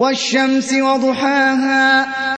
وَالشَّمْسِ وَضُحَاهَا